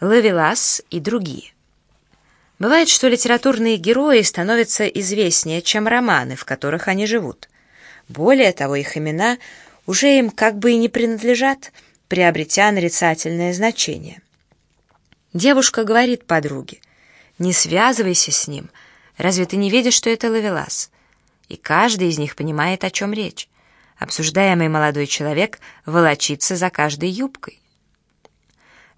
Лавелас и другие. Бывает, что литературные герои становятся известнее, чем романы, в которых они живут. Более того, их имена уже им как бы и не принадлежат, приобретя нарицательное значение. Девушка говорит подруге, «Не связывайся с ним, разве ты не видишь, что это Лавелас?» И каждый из них понимает, о чем речь. Обсуждаемый молодой человек волочится за каждой юбкой.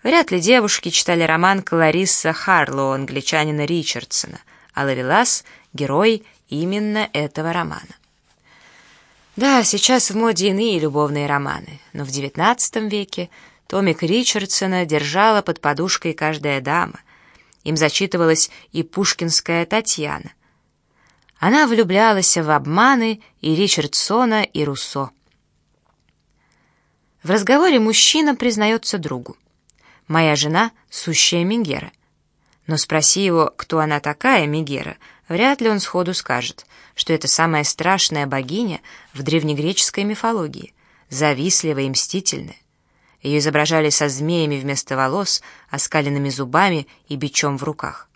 Вряд ли девушки читали роман Кларисса Харлоу англичанина Ричардсона, а Лавелас — герой именно этого романа. Да, сейчас в моде иные любовные романы, но в XIX веке томик Ричардсона держала под подушкой каждая дама. Им зачитывалась и пушкинская Татьяна. Она влюблялась в обманы и Ричардсона, и Руссо. В разговоре мужчина признается другу. Моя жена — сущая Мегера. Но спроси его, кто она такая, Мегера, вряд ли он сходу скажет, что это самая страшная богиня в древнегреческой мифологии, завистливая и мстительная. Ее изображали со змеями вместо волос, оскаленными зубами и бичом в руках.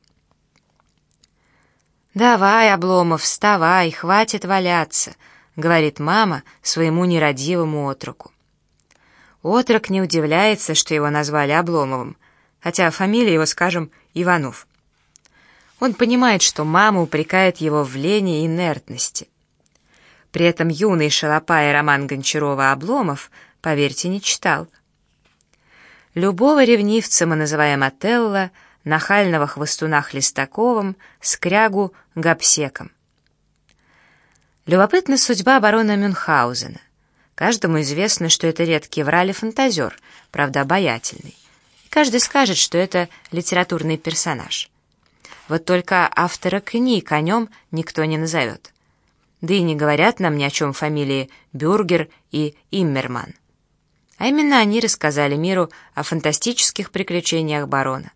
«Давай, Обломов, вставай, хватит валяться», — говорит мама своему нерадивому отроку. Отрок не удивляется, что его назвали Обломовым, хотя фамилия его, скажем, Иванов. Он понимает, что мама упрекает его в лени и инертности. При этом юный шалопай Роман Гончарова Обломов, поверьте, не читал. Любого ревнивца мы называем Отелло, нахального хвостуна Хлестаковым, скрягу Гапсеком. Любопытна судьба барона Мюнхгаузена. Каждому известно, что это редкий враль-фантазер, правда, обаятельный. И каждый скажет, что это литературный персонаж. Вот только автора книг о нем никто не назовет. Да и не говорят нам ни о чем фамилии Бюргер и Иммерман. А именно они рассказали миру о фантастических приключениях барона.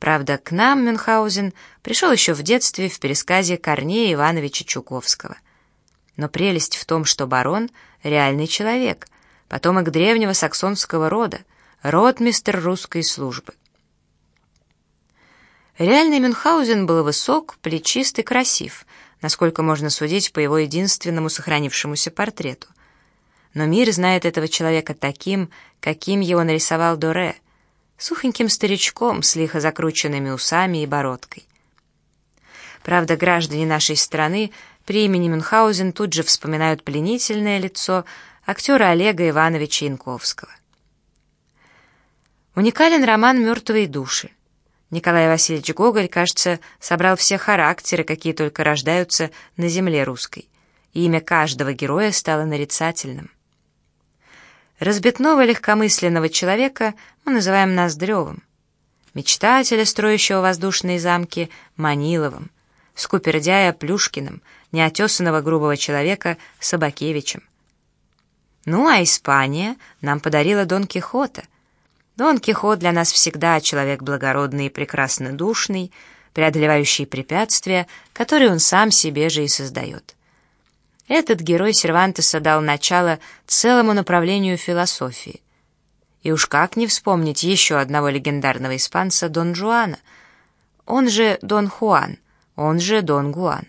Правда, к нам Мюнхгаузен пришел еще в детстве в пересказе Корнея Ивановича Чуковского — но прелесть в том, что барон — реальный человек, потомок древнего саксонского рода, ротмистер русской службы. Реальный Мюнхгаузен был высок, плечист и красив, насколько можно судить по его единственному сохранившемуся портрету. Но мир знает этого человека таким, каким его нарисовал Доре, сухоньким старичком с лихо закрученными усами и бородкой. Правда, граждане нашей страны при имени Мюнхгаузен тут же вспоминают пленительное лицо актера Олега Ивановича Янковского. Уникален роман «Мертвые души». Николай Васильевич Гоголь, кажется, собрал все характеры, какие только рождаются на земле русской. И имя каждого героя стало нарицательным. Разбитного легкомысленного человека мы называем Ноздревым. Мечтателя, строящего воздушные замки, Маниловым скупердяя Плюшкиным, неотесанного грубого человека Собакевичем. Ну, а Испания нам подарила Дон Кихота. Дон Кихот для нас всегда человек благородный и прекрасно душный, преодолевающий препятствия, которые он сам себе же и создает. Этот герой Сервантеса дал начало целому направлению философии. И уж как не вспомнить еще одного легендарного испанца Дон Жуана, он же Дон Хуан, он же Дон Гуан.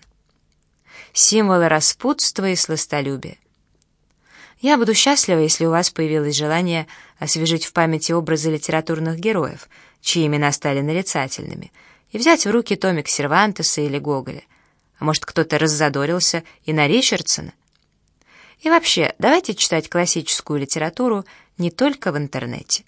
Символы распутства и сластолюбия. Я буду счастлива, если у вас появилось желание освежить в памяти образы литературных героев, чьи имена стали нарицательными, и взять в руки томик Сервантеса или Гоголя. А может, кто-то раззадорился и на Ричардсона? И вообще, давайте читать классическую литературу не только в интернете.